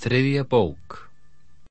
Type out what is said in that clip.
Þriðja bók.